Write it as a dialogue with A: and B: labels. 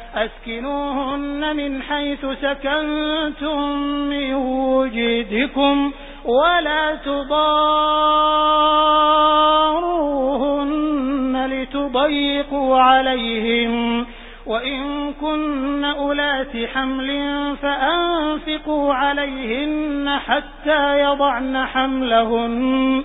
A: أسكنوهن من حيث سكنتم من وجدكم ولا تضاروهن لتضيقوا عليهم. وإن كن أولات حمل فأنفقوا عليهن حتى يضعن حملهن.